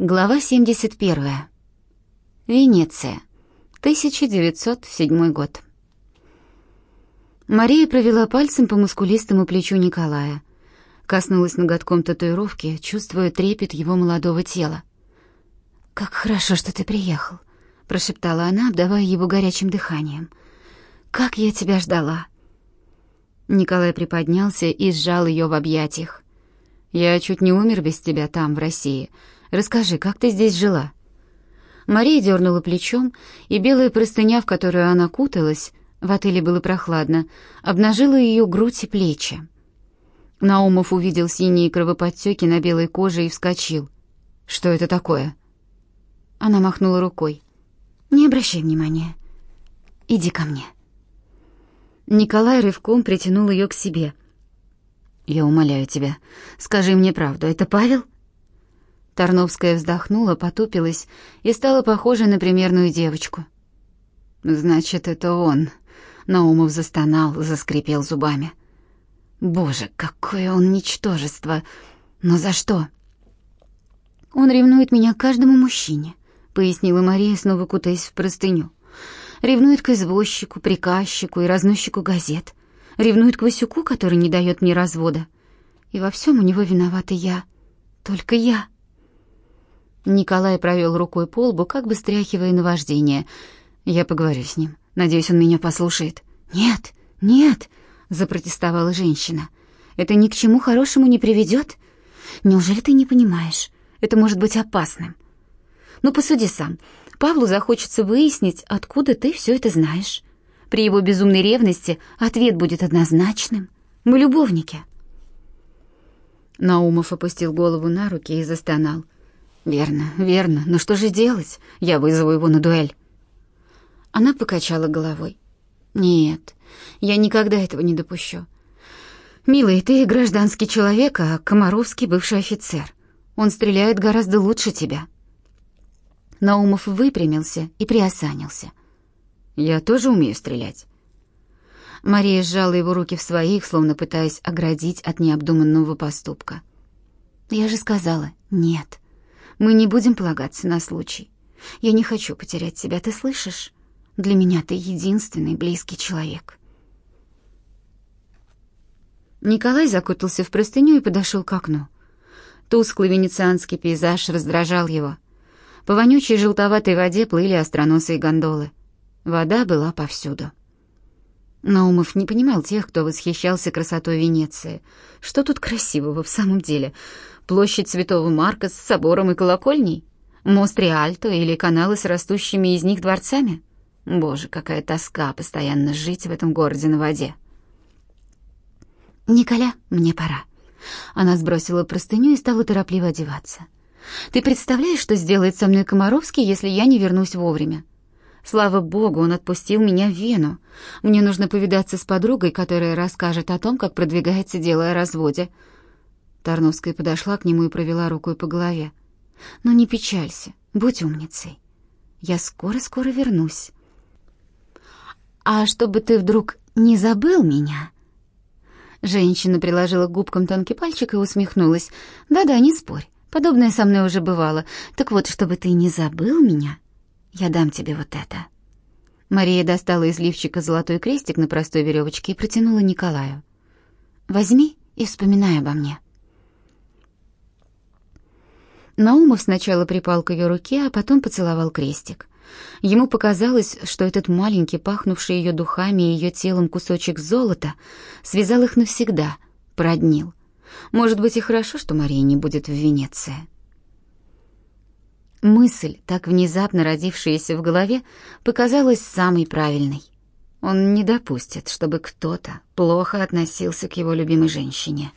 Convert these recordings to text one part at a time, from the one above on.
Глава 71. Венеция. 1907 год. Мария провела пальцем по мускулистому плечу Николая. Коснулась ноготком татуировки, чувствуя трепет его молодого тела. «Как хорошо, что ты приехал», — прошептала она, обдавая его горячим дыханием. «Как я тебя ждала!» Николай приподнялся и сжал ее в объятиях. «Я чуть не умер без тебя там, в России. Расскажи, как ты здесь жила?» Мария дернула плечом, и белая простыня, в которую она куталась, в отеле было прохладно, обнажила ее грудь и плечи. Наумов увидел синие кровоподтеки на белой коже и вскочил. «Что это такое?» Она махнула рукой. «Не обращай внимания. Иди ко мне». Николай рывком притянул ее к себе. «Я умоляю тебя, скажи мне правду, это Павел?» Тарновская вздохнула, потупилась и стала похожа на примерную девочку. «Значит, это он», — Наумов застонал, заскрипел зубами. «Боже, какое он ничтожество! Но за что?» «Он ревнует меня к каждому мужчине», — пояснила Мария, снова кутаясь в простыню. Ревнует к извозчику, приказчику и разносчику газет. Ревнует к Васюку, который не дает мне развода. И во всем у него виновата я. Только я. Николай провел рукой по лбу, как бы стряхивая наваждение. Я поговорю с ним. Надеюсь, он меня послушает. Нет, нет, запротестовала женщина. Это ни к чему хорошему не приведет. Неужели ты не понимаешь? Это может быть опасным. Ну посуди сам. Павлу захочется выяснить, откуда ты все это знаешь. При его безумной ревности ответ будет однозначным. Мы любовники. Наумов опустил голову на руки и застонал. Верно, верно. Но что же делать? Я вызову его на дуэль. Она покачала головой. Нет, я никогда этого не допущу. Милый, ты гражданский человек, а Комаровский бывший офицер. Он стреляет гораздо лучше тебя. Наумов выпрямился и приосанился. «Я тоже умею стрелять». Мария сжала его руки в своих, словно пытаясь оградить от необдуманного поступка. «Я же сказала, нет. Мы не будем полагаться на случай. Я не хочу потерять тебя, ты слышишь? Для меня ты единственный близкий человек». Николай закутался в простыню и подошел к окну. Тусклый венецианский пейзаж раздражал его — по вонючей желтоватой воде плыли остроносые гондолы. Вода была повсюду. Наумов не понимал тех, кто восхищался красотой Венеции. Что тут красивого в самом деле? Площадь Святого Марка с собором и колокольней? Мост Риальто или каналы с растущими из них дворцами? Боже, какая тоска постоянно жить в этом городе на воде. «Николя, мне пора». Она сбросила простыню и стала торопливо одеваться. Ты представляешь, что сделает со мной Комаровский, если я не вернусь вовремя? Слава богу, он отпустил меня в Вену. Мне нужно повидаться с подругой, которая расскажет о том, как продвигается дело о разводе. Тарновская подошла к нему и провела рукой по голове. Но не печалься, будь умницей. Я скоро-скоро вернусь. А чтобы ты вдруг не забыл меня? Женщина приложила к губкам тонкий пальчик и усмехнулась. Да-да, не спорь. Подобное со мной уже бывало. Так вот, чтобы ты не забыл меня, я дам тебе вот это». Мария достала из лифчика золотой крестик на простой веревочке и протянула Николаю. «Возьми и вспоминай обо мне». Наумов сначала припал к ее руке, а потом поцеловал крестик. Ему показалось, что этот маленький, пахнувший ее духами и ее телом кусочек золота связал их навсегда, проднил. Может быть, и хорошо, что Мария не будет в Венеции. Мысль, так внезапно родившаяся в голове, показалась самой правильной. Он не допустит, чтобы кто-то плохо относился к его любимой женщине.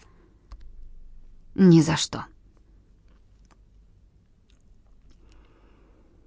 Ни за что.